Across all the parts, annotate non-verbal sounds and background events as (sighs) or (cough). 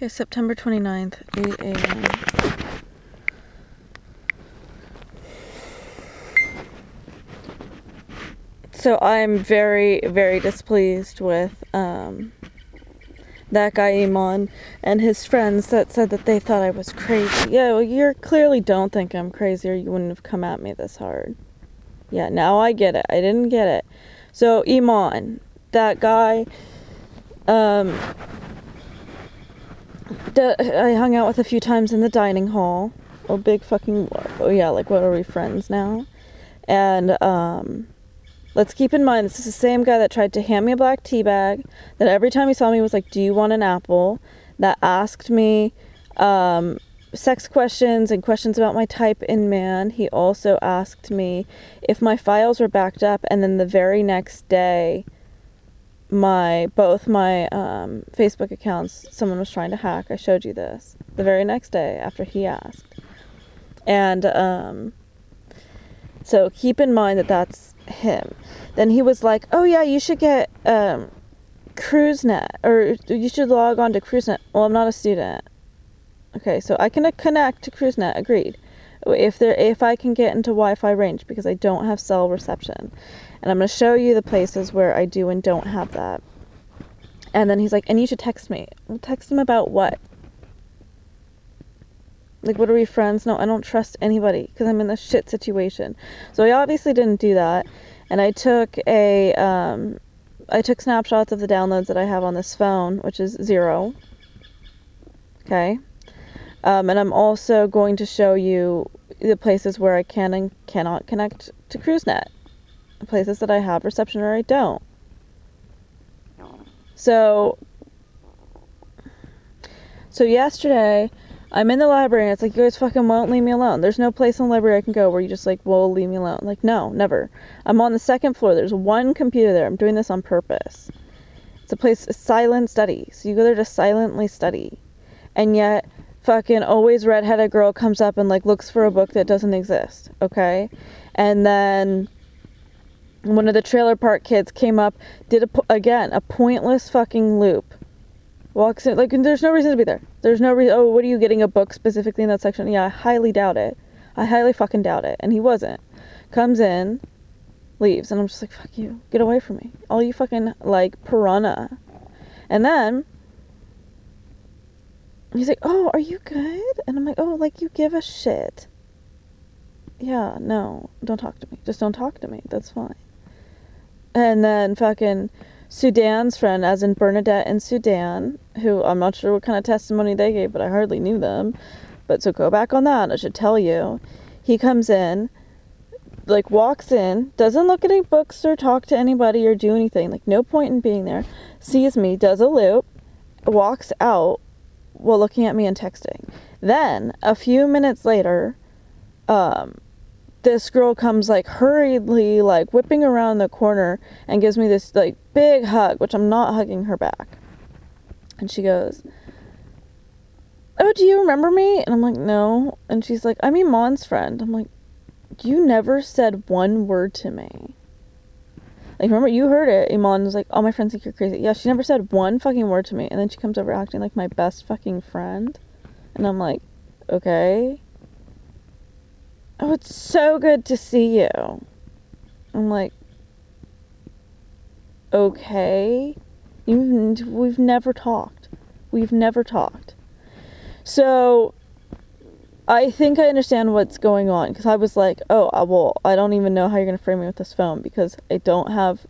Okay, September 29th, 8 a.m. So I'm very, very displeased with um, that guy Iman and his friends that said that they thought I was crazy. Yeah, well, you clearly don't think I'm crazy or you wouldn't have come at me this hard. Yeah, now I get it. I didn't get it. So Iman, that guy, um, I hung out with a few times in the dining hall. Oh, big fucking, oh yeah, like what are we friends now? And um, let's keep in mind this is the same guy that tried to hand me a black tea bag. That every time he saw me was like, "Do you want an apple?" That asked me um, sex questions and questions about my type in man. He also asked me if my files were backed up, and then the very next day my both my um, Facebook accounts someone was trying to hack. I showed you this the very next day after he asked, and um, so keep in mind that that's him. Then he was like, "Oh yeah, you should get um, CruzNet or you should log on to CruzNet." Well, I'm not a student. Okay, so I can connect to CruzNet. Agreed. If there, if I can get into Wi-Fi range because I don't have cell reception, and I'm going to show you the places where I do and don't have that. And then he's like, and you should text me. Well, text him about what? Like, what are we friends? No, I don't trust anybody because I'm in a shit situation. So I obviously didn't do that. And I took a, um, I took snapshots of the downloads that I have on this phone, which is zero. Okay. Um, and I'm also going to show you the places where I can and cannot connect to CruzNet places that I have reception or I don't. So, so yesterday, I'm in the library and it's like, you guys fucking won't leave me alone. There's no place in the library I can go where you just like, will leave me alone. Like, no, never. I'm on the second floor. There's one computer there. I'm doing this on purpose. It's a place, a silent study. So you go there to silently study. And yet, fucking always redheaded girl comes up and like looks for a book that doesn't exist. Okay. And then one of the trailer park kids came up, did a, again a pointless fucking loop. Walks in like there's no reason to be there. There's no reason. Oh, what are you getting a book specifically in that section? Yeah, I highly doubt it. I highly fucking doubt it. And he wasn't. Comes in, leaves, and I'm just like, fuck you, get away from me. All you fucking like piranha. And then he's like, oh, are you good? And I'm like, oh, like you give a shit. Yeah, no, don't talk to me. Just don't talk to me. That's fine. And then fucking Sudan's friend, as in Bernadette and Sudan, who I'm not sure what kind of testimony they gave, but I hardly knew them. But so go back on that. I should tell you. He comes in, like walks in, doesn't look at any books or talk to anybody or do anything. Like no point in being there. Sees me, does a loop, walks out while looking at me and texting. Then a few minutes later, um, this girl comes like hurriedly like whipping around the corner and gives me this like big hug which i'm not hugging her back. And she goes oh do you remember me? And i'm like no. And she's like i'm iman's friend. I'm like you never said one word to me. Like remember you heard it. Iman was like all oh, my friends think you're crazy. Yeah she never said one fucking word to me. And then she comes over acting like my best fucking friend. And i'm like okay oh, it's so good to see you. I'm like, okay. You've, we've never talked. We've never talked. So I think I understand what's going on because I was like, oh, well, I don't even know how you're going to frame me with this phone because I don't have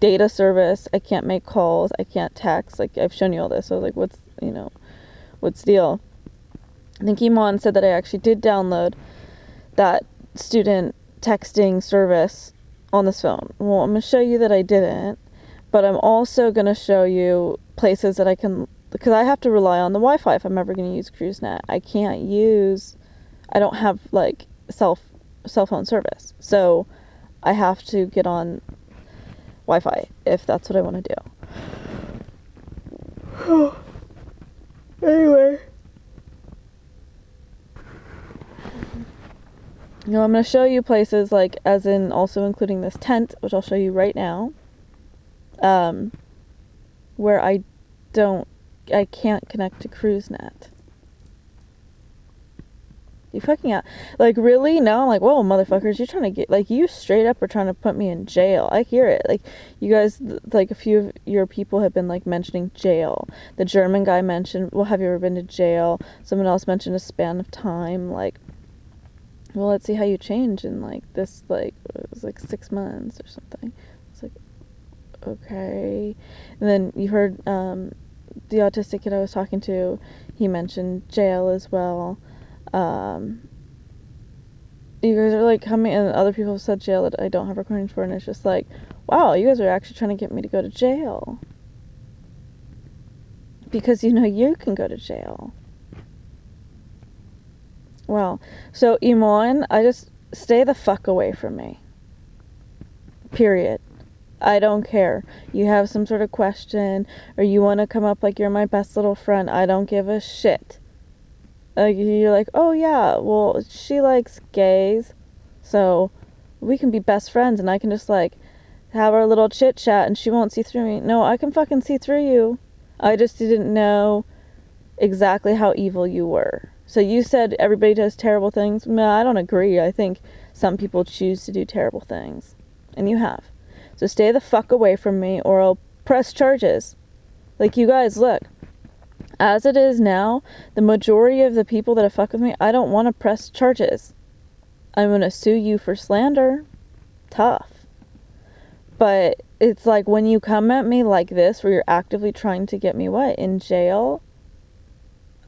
data service. I can't make calls. I can't text. Like, I've shown you all this. So, I was like, what's, you know, what's the deal? I think Iman said that I actually did download that student texting service on this phone. Well, I'm going to show you that I didn't, but I'm also going to show you places that I can because I have to rely on the Wi-Fi if I'm ever going to use CruzNet. I can't use I don't have like cell cell phone service. So I have to get on Wi-Fi if that's what I want to do. (sighs) anyway, Know, I'm going to show you places like, as in also including this tent, which I'll show you right now, um, where I don't I can't connect to CruzNet. You fucking out. Like, really? Now I'm like, whoa, motherfuckers, you're trying to get, like, you straight up are trying to put me in jail. I hear it. Like, you guys, like, a few of your people have been, like, mentioning jail. The German guy mentioned, well, have you ever been to jail? Someone else mentioned a span of time. Like, well, let's see how you change in, like, this, like, it was like six months or something. It's like, okay. And then you heard, um, the autistic kid I was talking to, he mentioned jail as well um, you guys are like coming, and other people have said jail that I don't have recordings for, and it's just like, wow, you guys are actually trying to get me to go to jail. Because you know you can go to jail. Well, so Iman, I just stay the fuck away from me. Period. I don't care. You have some sort of question or you want to come up like you're my best little friend. I don't give a shit like you're like, oh yeah, well she likes gays, so we can be best friends, and I can just like have our little chit chat, and she won't see through me. No, I can fucking see through you. I just didn't know exactly how evil you were. So you said everybody does terrible things. No, I don't agree. I think some people choose to do terrible things, and you have. So stay the fuck away from me, or I'll press charges. Like you guys, look. As it is now, the majority of the people that have fucked with me, I don't want to press charges. I'm going to sue you for slander. Tough. But it's like when you come at me like this, where you're actively trying to get me what? In jail?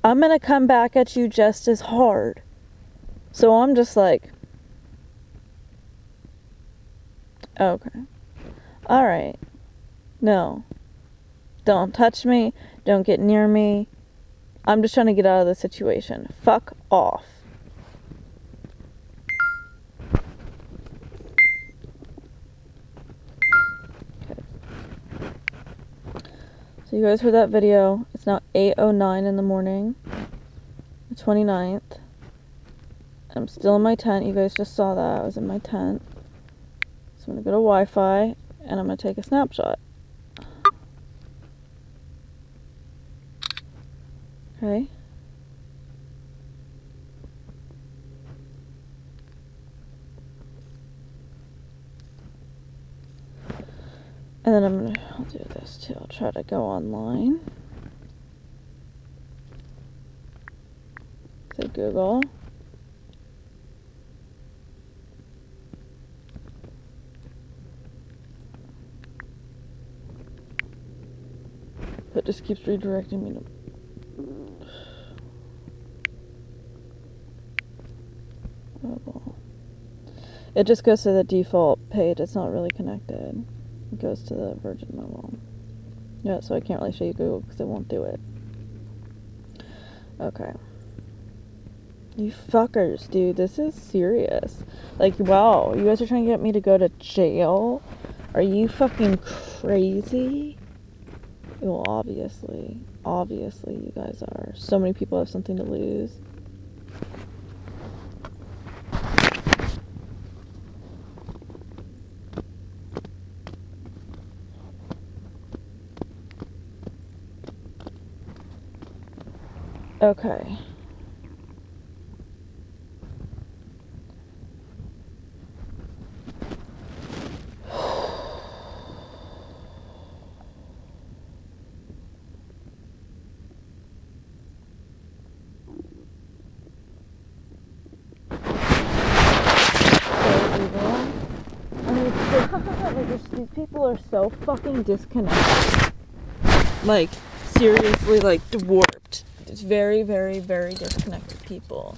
I'm going to come back at you just as hard. So I'm just like, okay. All right. No. Don't touch me. Don't get near me. I'm just trying to get out of the situation. Fuck off. Okay. So you guys heard that video. It's now 8.09 in the morning. The 29th. I'm still in my tent. You guys just saw that. I was in my tent. So I'm going to go to Wi-Fi and I'm going to take a snapshot. Okay. And then I'm gonna, I'll do this too. I'll try to go online. To Google. That just keeps redirecting me to It just goes to the default page. It's not really connected. It goes to the Virgin Mobile. Yeah, so I can't really show you Google because it won't do it. Okay. You fuckers, dude. This is serious. Like, wow. You guys are trying to get me to go to jail? Are you fucking crazy? Well, obviously. Obviously, you guys are. So many people have something to lose. Okay. these people are so fucking disconnected. Like, seriously, like, warped. It's very, very, very disconnected people.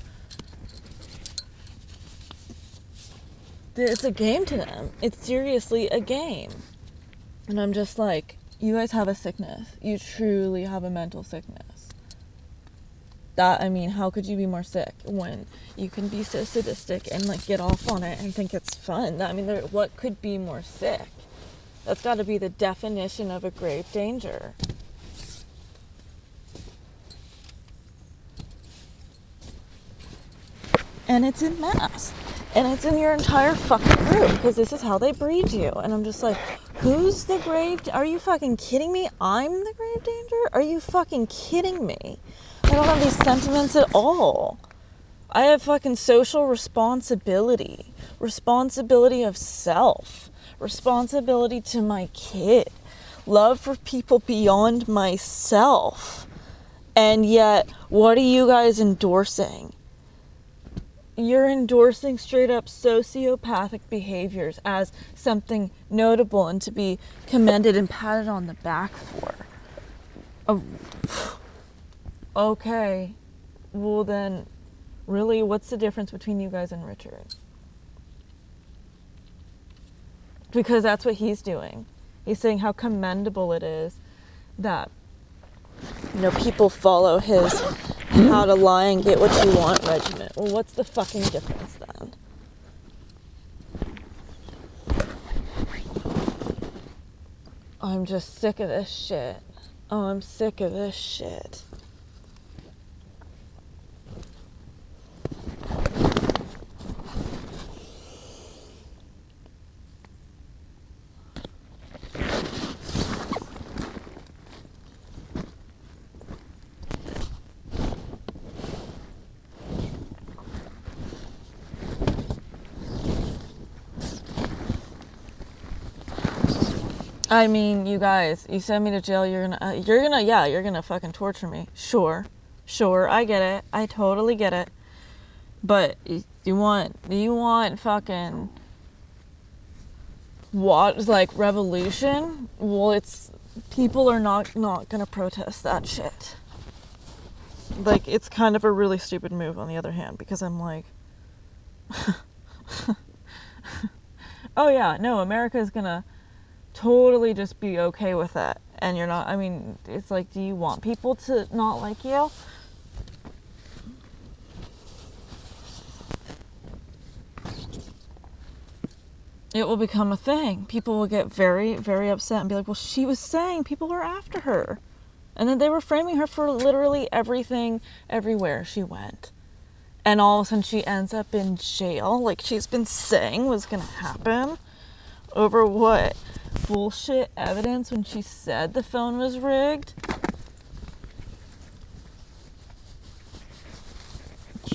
It's a game to them. It's seriously a game. And I'm just like, you guys have a sickness. You truly have a mental sickness. That, I mean, how could you be more sick when you can be so sadistic and like get off on it and think it's fun? I mean, there, what could be more sick? That's got to be the definition of a grave danger. and it's in mass and it's in your entire fucking group because this is how they breed you and i'm just like Who's the grave? Are you fucking kidding me? I'm the grave danger? Are you fucking kidding me? I don't have these sentiments at all. I have fucking social responsibility, responsibility of self, responsibility to my kid, love for people beyond myself. And yet, what are you guys endorsing? you're endorsing straight up sociopathic behaviors as something notable and to be commended and patted on the back for. Oh, (sighs) okay. Well, then, really, what's the difference between you guys and Richard? Because that's what he's doing. He's saying how commendable it is that you know people follow his hmm? how to lie and get what you want regiment. Well, what's the fucking difference then? I'm just sick of this shit. Oh, I'm sick of this shit. I mean, you guys, you send me to jail. You're gonna, uh, you're gonna, yeah, you're gonna fucking torture me. Sure, sure, I get it. I totally get it. But you want, you want fucking what? Like revolution? Well, it's people are not not gonna protest that shit. Like it's kind of a really stupid move. On the other hand, because I'm like. (laughs) oh yeah, no, America is gonna totally just be okay with that. And you're not, I mean, it's like, do you want people to not like you? It will become a thing. People will get very, very upset and be like, well, she was saying people were after her. And then they were framing her for literally everything, everywhere she went. And all of a sudden she ends up in jail, like she's been saying was gonna happen. Over what? Bullshit evidence when she said the phone was rigged.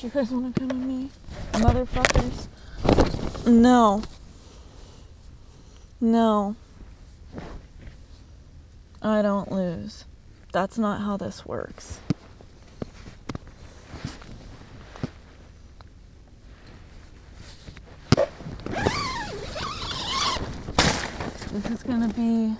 You guys want to come with me? Motherfuckers. No. No. I don't lose. That's not how this works. This is gonna be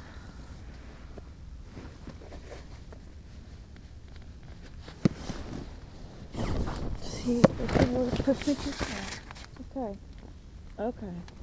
see me too far. Okay. Okay.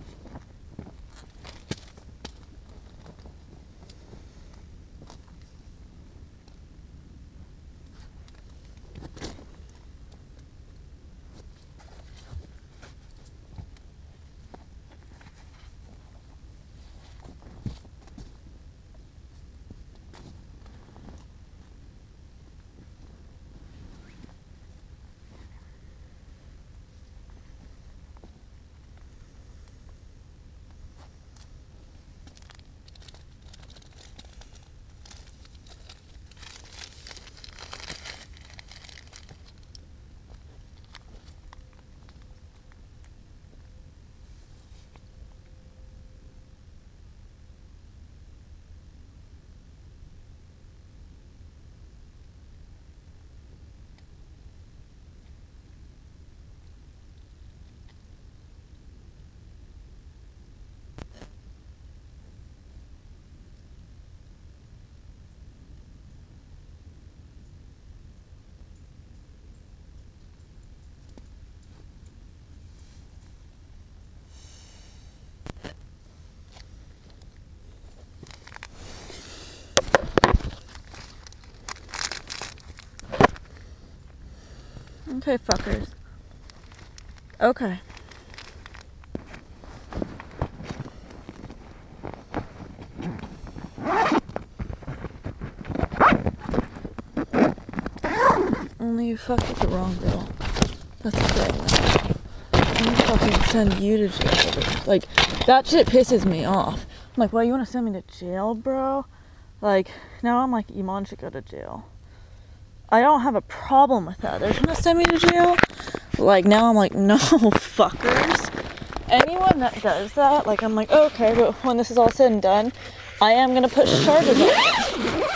Okay, fuckers. Okay. Only you fucked with the wrong girl. That's the thing. I'm fucking send you to jail. Like, that shit pisses me off. like, well, you want to send me to jail, bro? Like, now I'm like, Iman should go to jail. I don't have a problem with that. They're gonna send me to jail. Like, now I'm like, (laughs) no, fuckers. Anyone that does that, like, I'm like, okay, but when this is all said and done, I am gonna put charges on.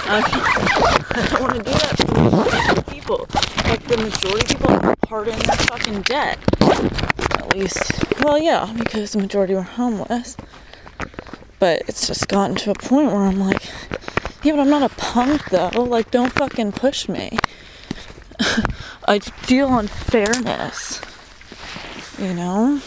I don't want to do that to people. Like, the majority of people are pardon fucking debt. At least, well, yeah, because the majority were homeless. But it's just gotten to a point where I'm like, yeah, but I'm not a punk though. Like, don't fucking push me. (laughs) I deal on fairness. You know?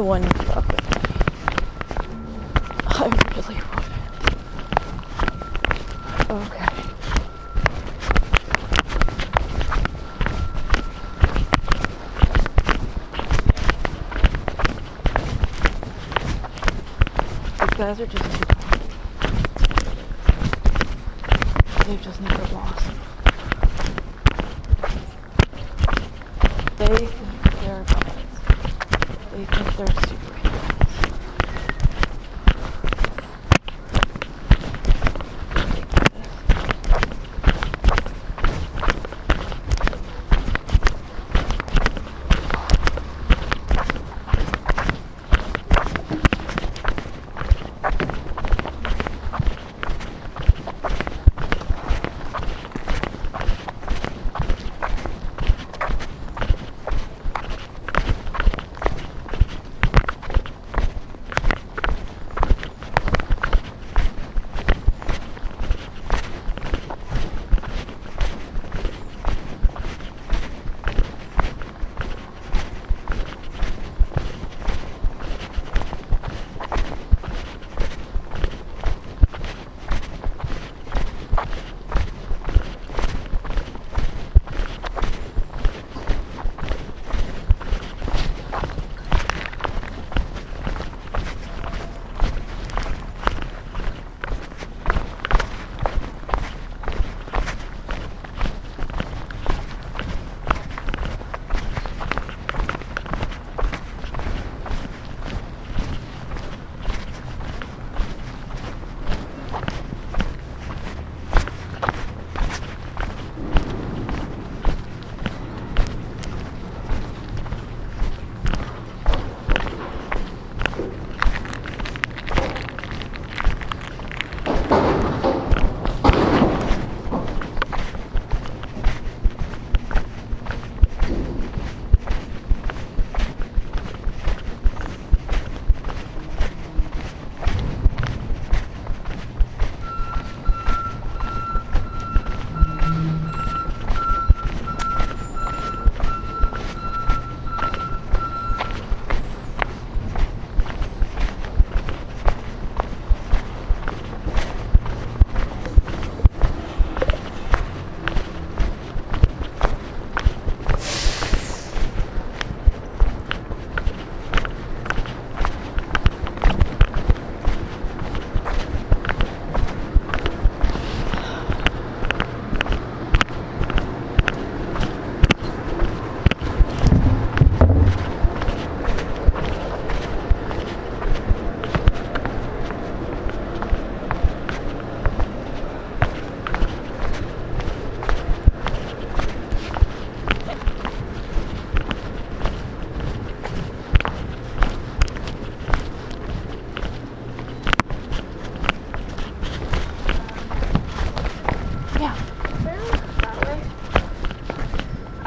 I wouldn't fuck with me. I really wouldn't. Okay. These guys are just too tough. They've just never lost. They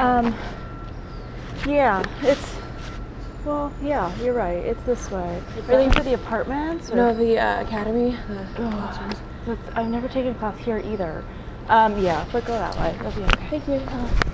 Um. Yeah, it's. Well, yeah, you're right. It's this way. Are they for the apartments? Or? No, the uh, academy. The that's- I've never taken class here either. Um, yeah, but go that way. It'll be okay. Thank you. So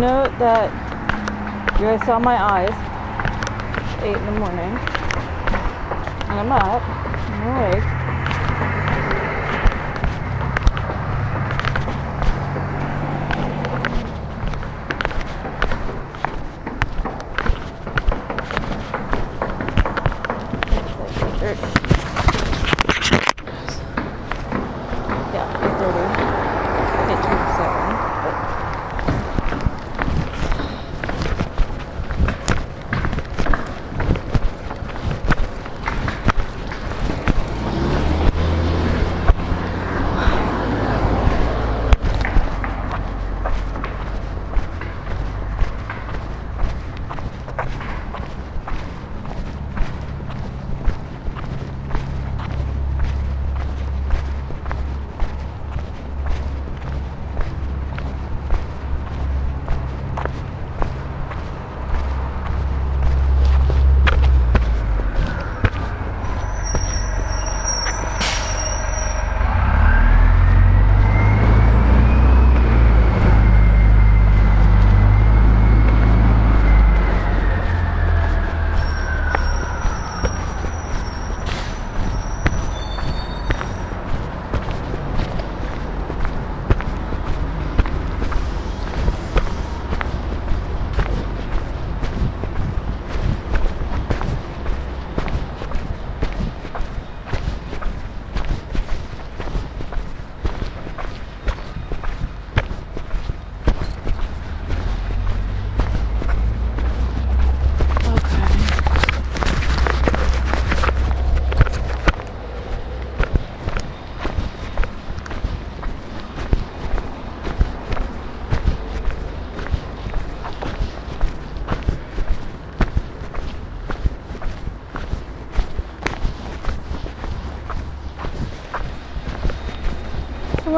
note that you guys saw my eyes. Eight in the morning. And I'm up. I'm awake.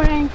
Good morning.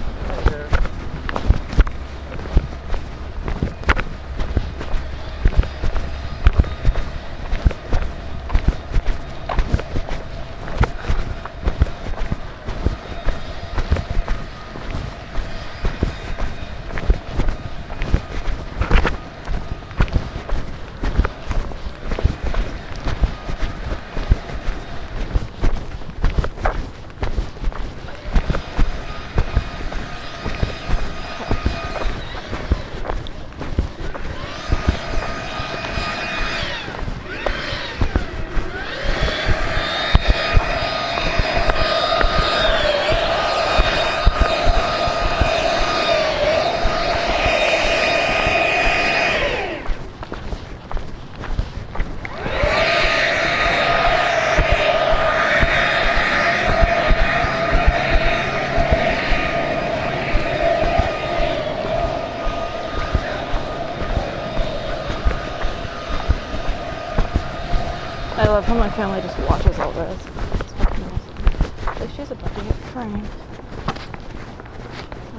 I love how my family just watches all this. It's fucking awesome. She's about to get framed.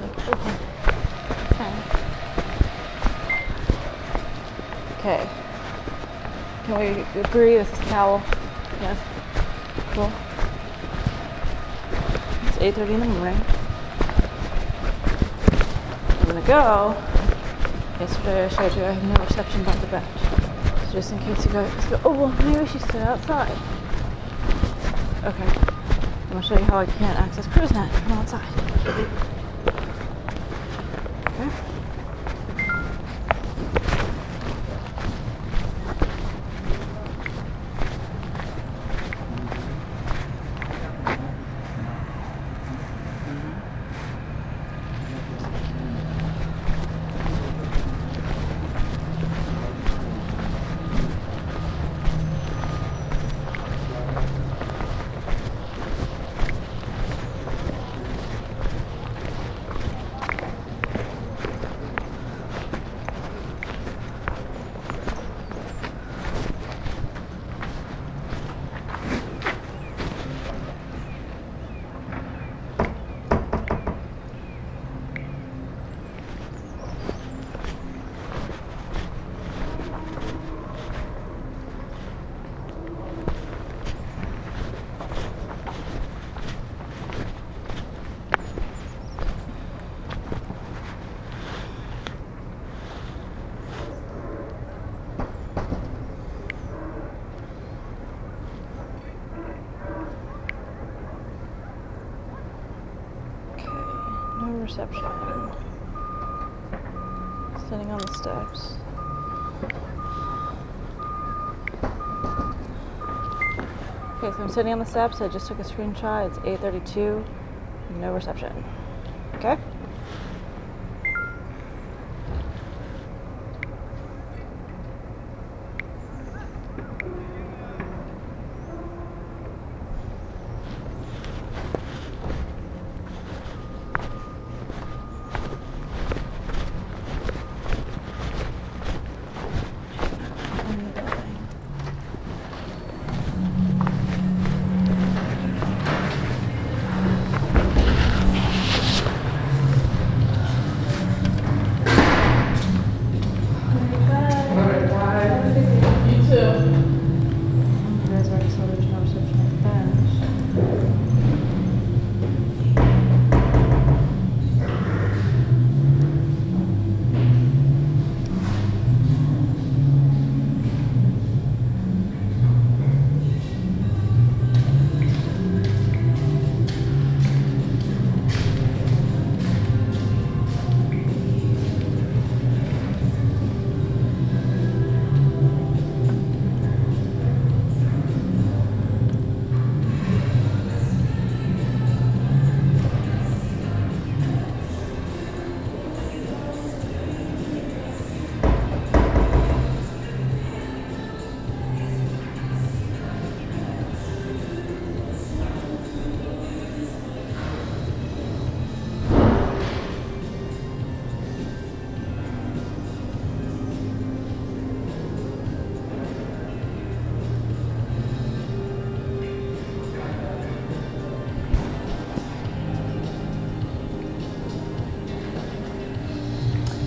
Like, okay. Okay. Can we agree this is Cowell? Yes. Cool. It's 8.30 in the morning. I'm gonna go. Yesterday I showed you I have no reception by the bench. Just in case you go, oh well maybe she stood outside. Okay. I'm gonna show you how I can't access CruzNet from outside. Reception. Standing on the steps. Okay, so I'm sitting on the steps. I just took a screenshot. It's 8:32. No reception. Okay.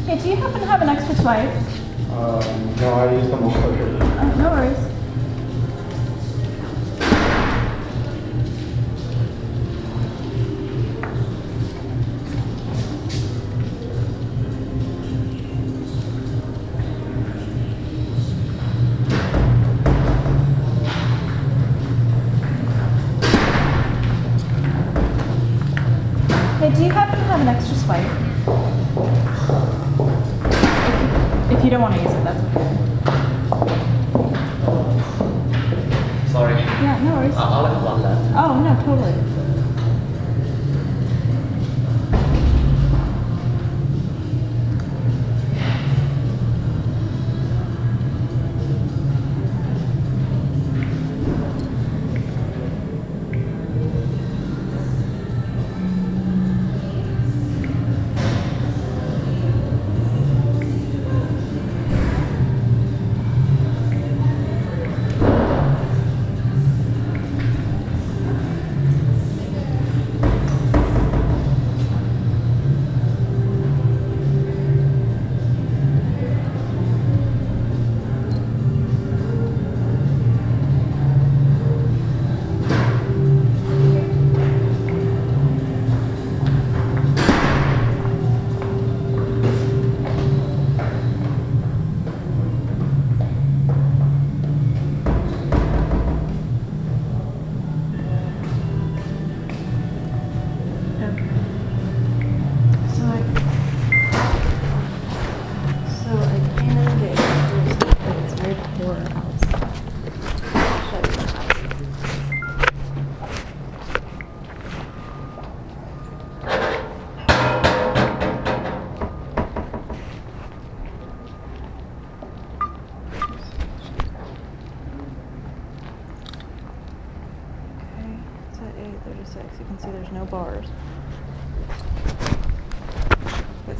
Hey, do you happen to have an extra swipe? Um, no, I used them all. Uh, no worries.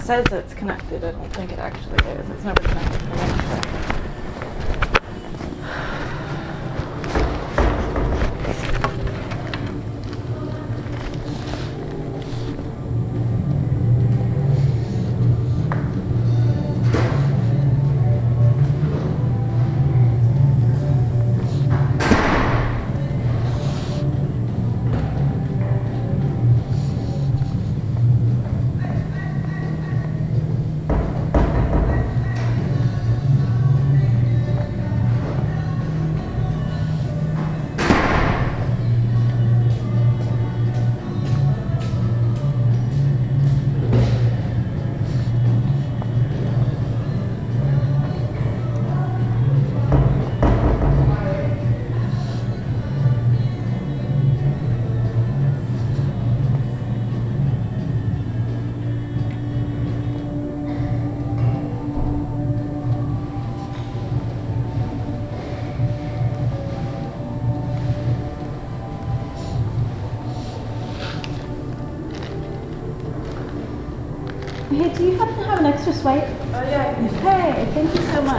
Says it's connected. I don't think it actually is. It's never connected thank you so much.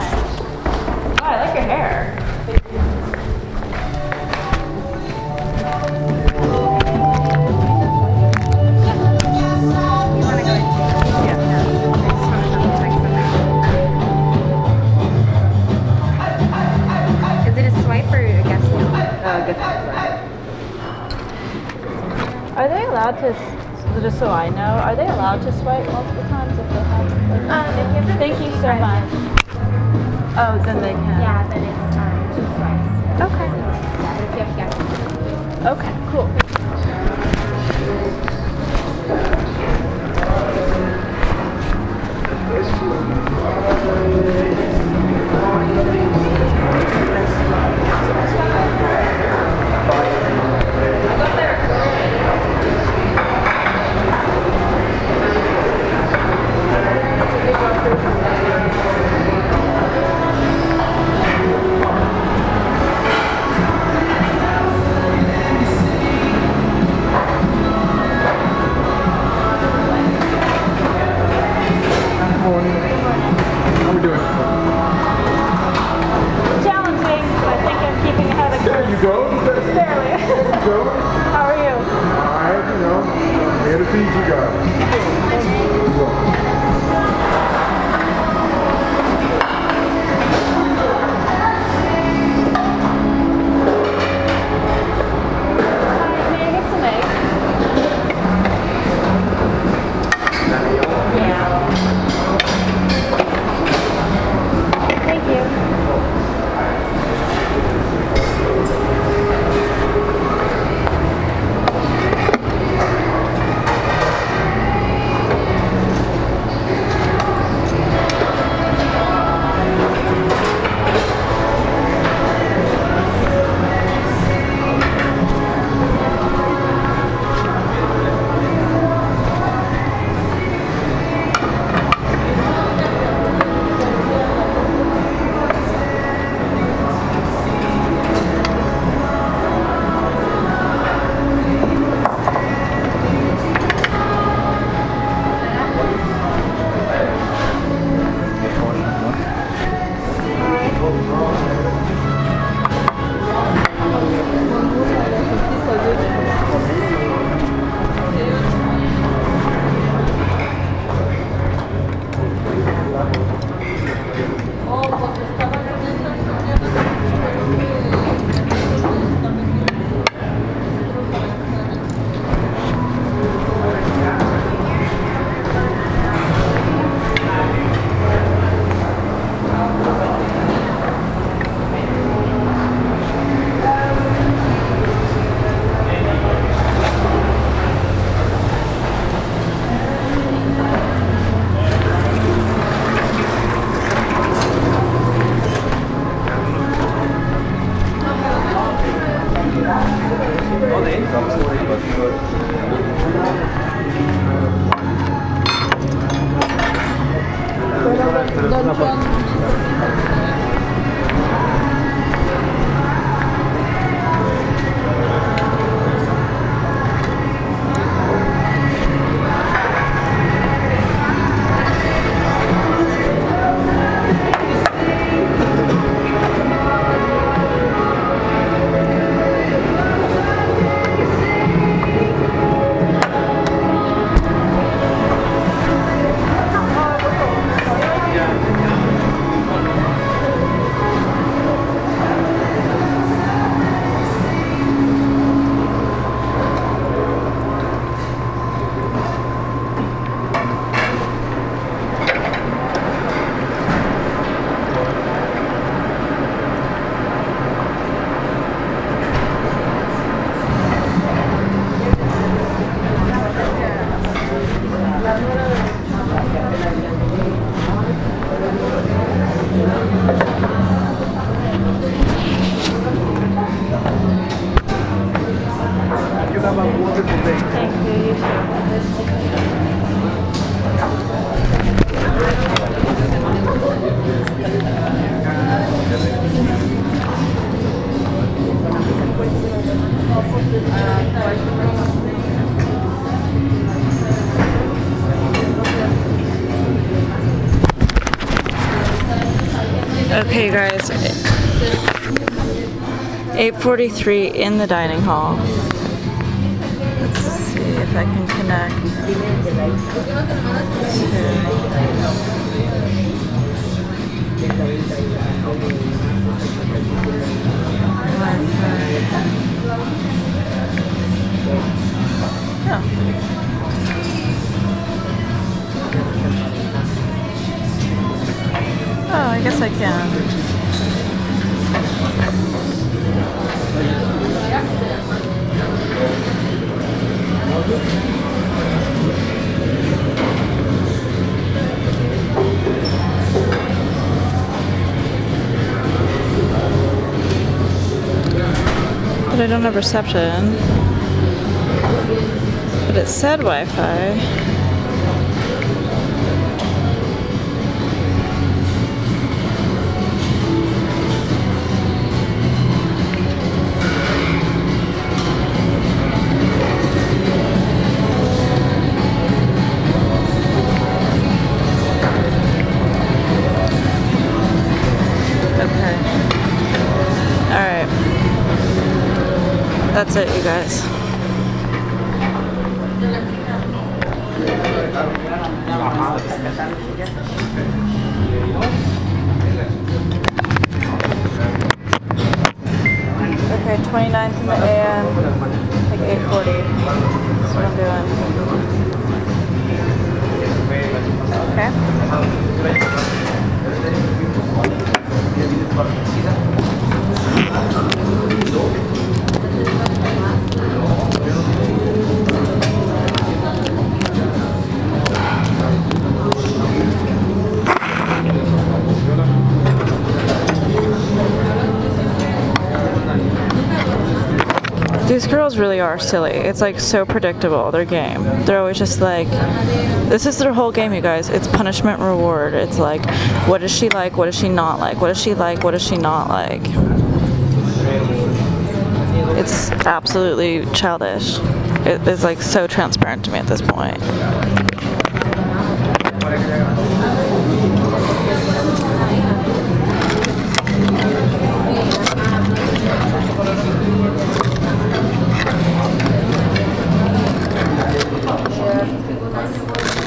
8:43 in the dining hall. Let's see if I can connect. Oh. Oh, I guess I can. Have reception. But it said Wi-Fi. Okay. That's it, really are silly. It's like so predictable, their game. They're always just like, this is their whole game, you guys. It's punishment reward. It's like, what does she like? What does she not like? What does she like? What does she not like? It's absolutely childish. It is like so transparent to me at this point. Thank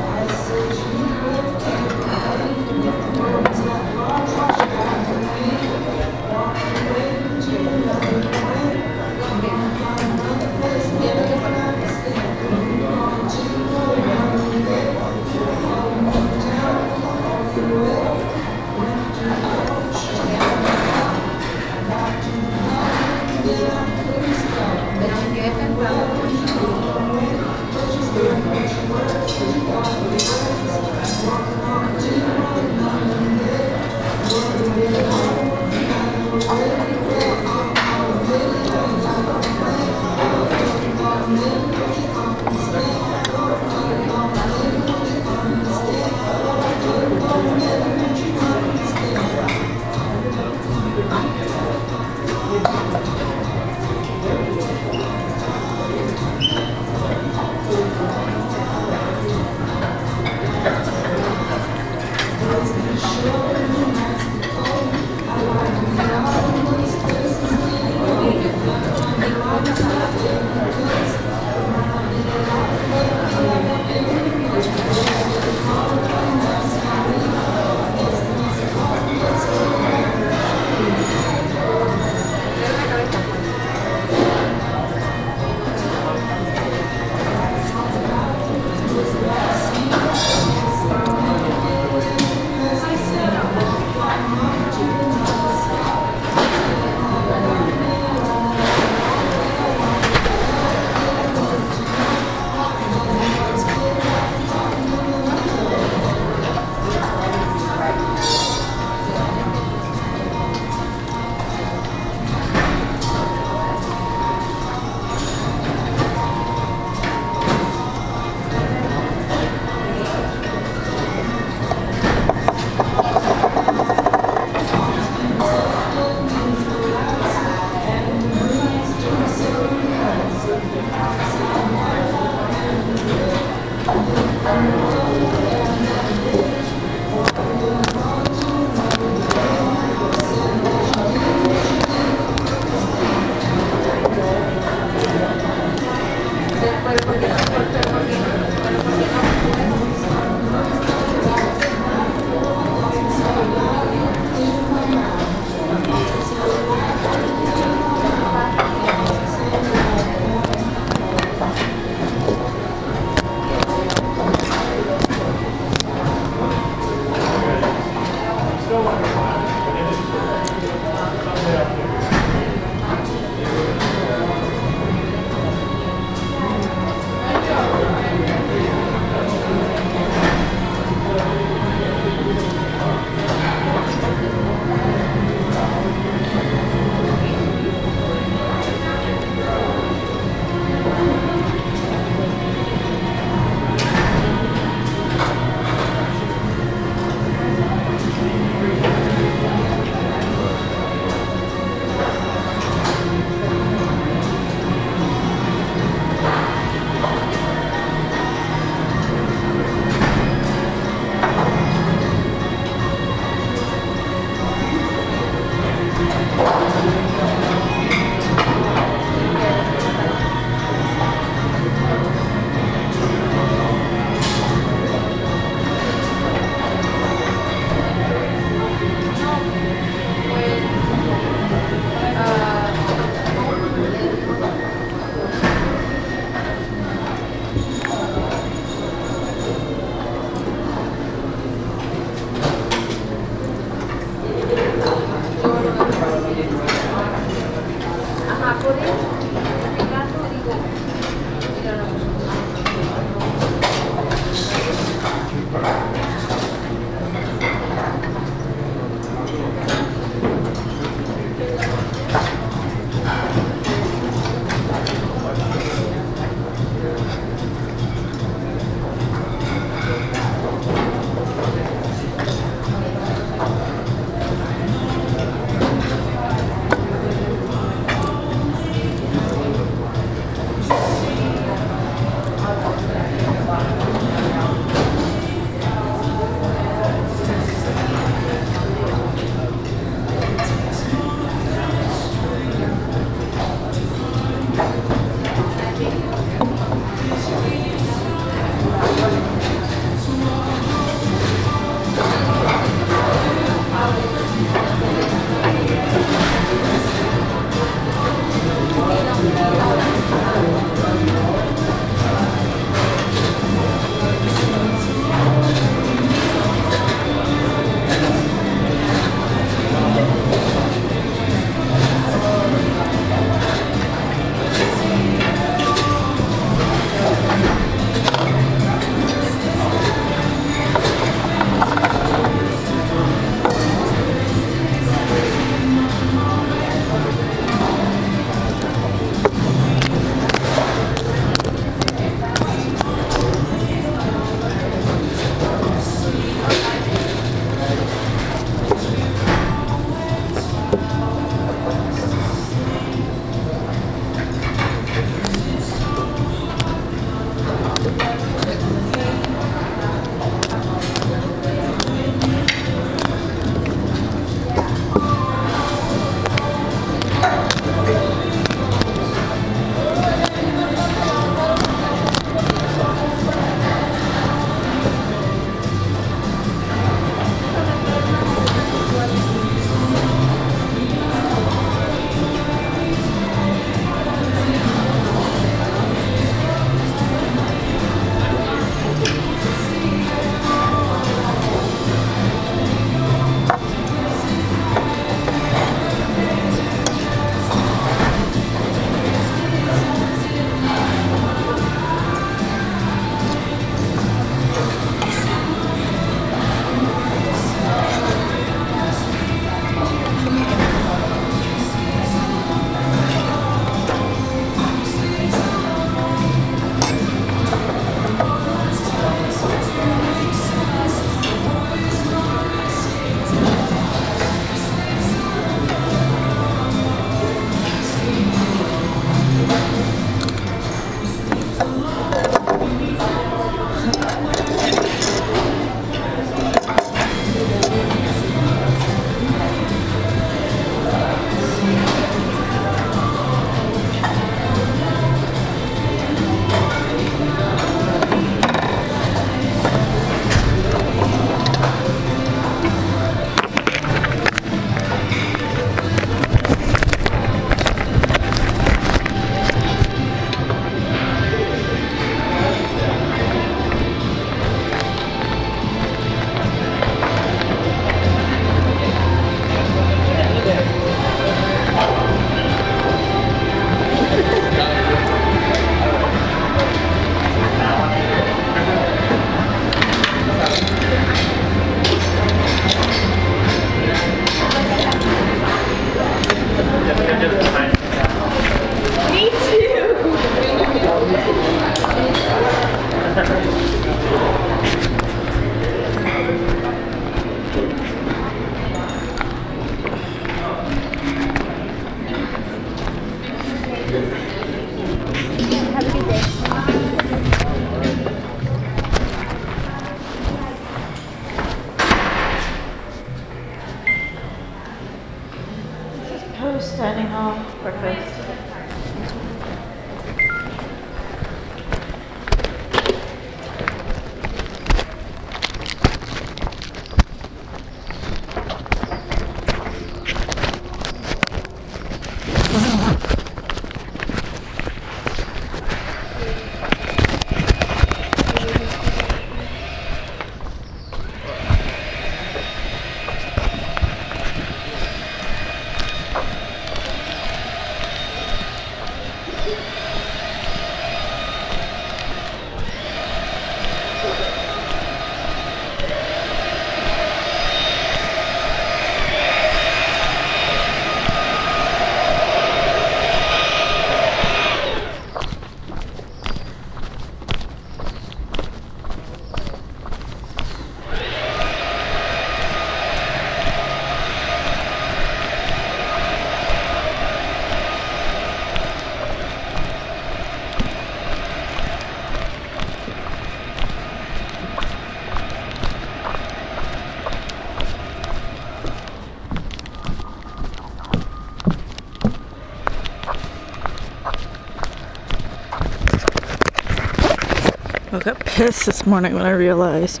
got (laughs) pissed this morning when I realized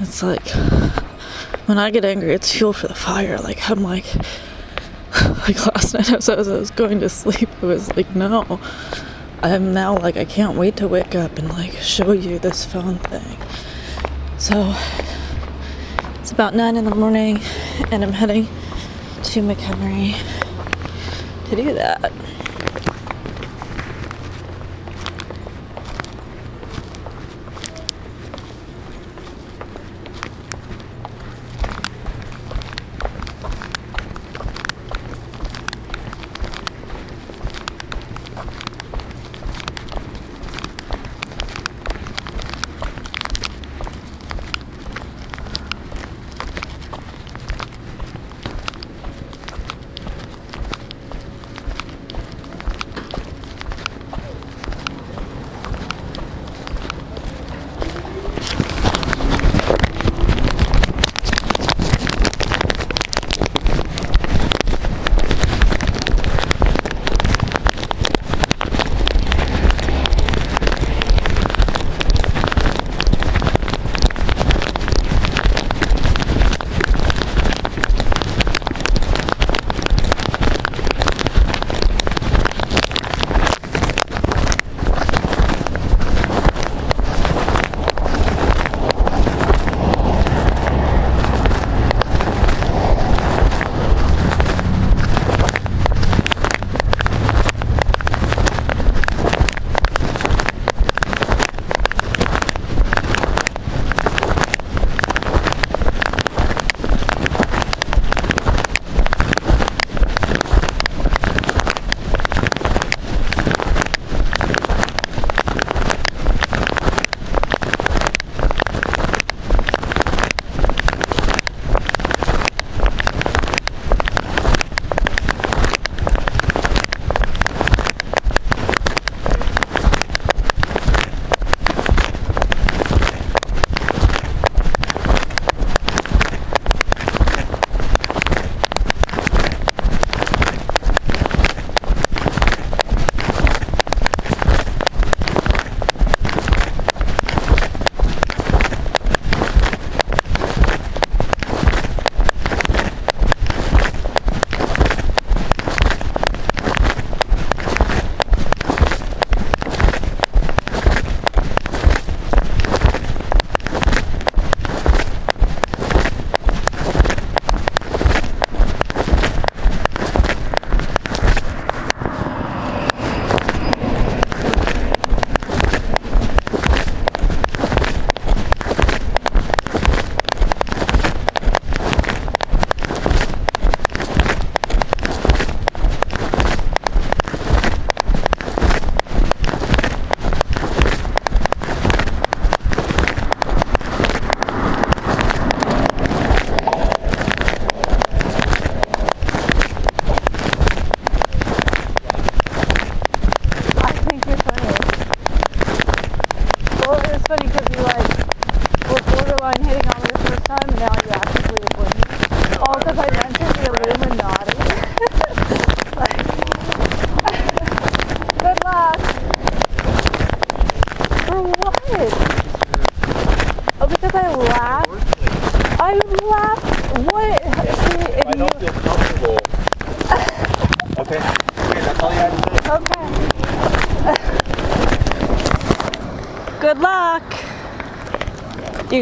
it's like when I get angry, it's fuel for the fire. Like I'm like, (sighs) like last night as I was, I was going to sleep, I was like, no. I'm now like I can't wait to wake up and like show you this phone thing. So it's about nine in the morning, and I'm heading to McHenry to do that.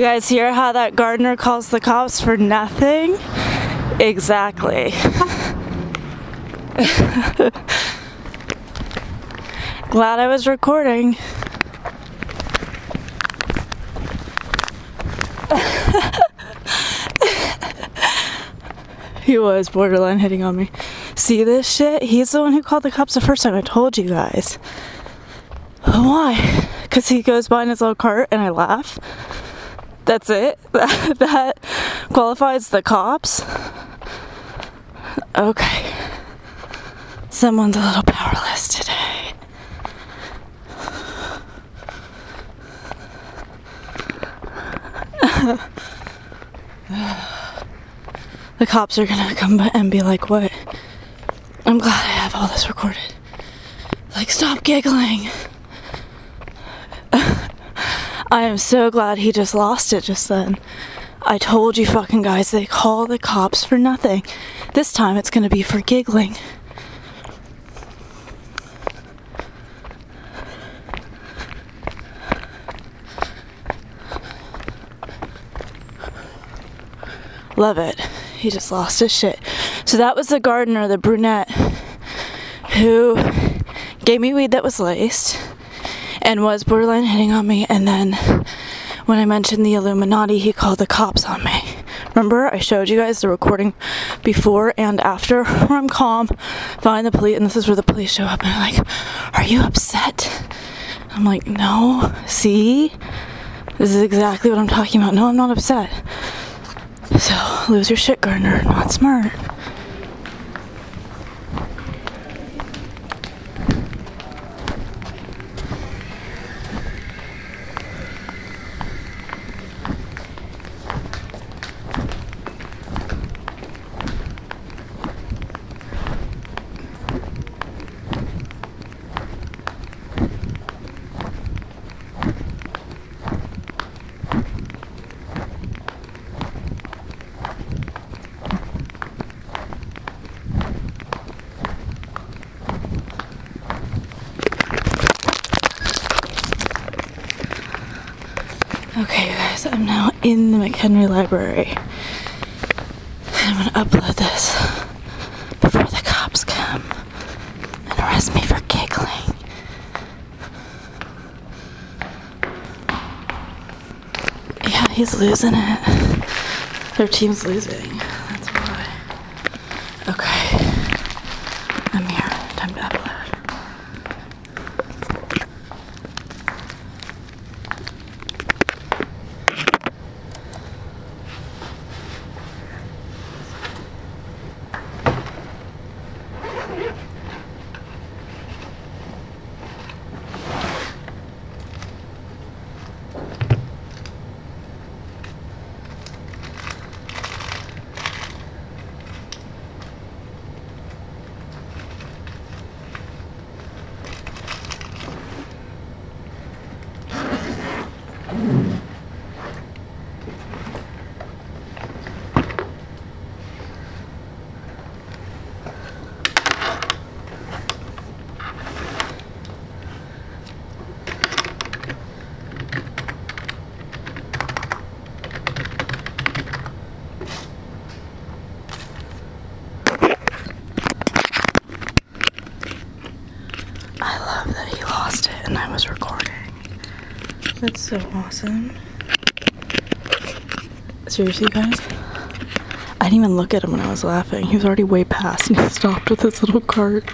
Guys hear how that gardener calls the cops for nothing? Exactly. (laughs) Glad I was recording. (laughs) he was borderline hitting on me. See this shit? He's the one who called the cops the first time. I told you guys. Why? Because he goes by in his little cart and I laugh. That's it? (laughs) that qualifies the cops? Okay. Someone's a little powerless today. (sighs) the cops are gonna come and be like, What? I'm glad I have all this recorded. Like, stop giggling. (laughs) I am so glad he just lost it just then. I told you fucking guys, they call the cops for nothing. This time it's gonna be for giggling. Love it. He just lost his shit. So that was the gardener, the brunette, who gave me weed that was laced and was borderline hitting on me. And then when I mentioned the Illuminati, he called the cops on me. Remember, I showed you guys the recording before and after where (laughs) I'm calm, find the police, and this is where the police show up and they're like, Are you upset? I'm like, No, see? This is exactly what I'm talking about. No, I'm not upset. So, lose your shit, Gardner. Not smart. Okay, you guys, I'm now in the McHenry Library. I'm gonna upload this before the cops come and arrest me for giggling. Yeah, he's losing it. Their team's losing. That's why. Okay. I'm here. Time to upload. I love that he lost it and I was recording. That's so awesome. Seriously, guys? I didn't even look at him when I was laughing. He was already way past and (laughs) he stopped with his little cart.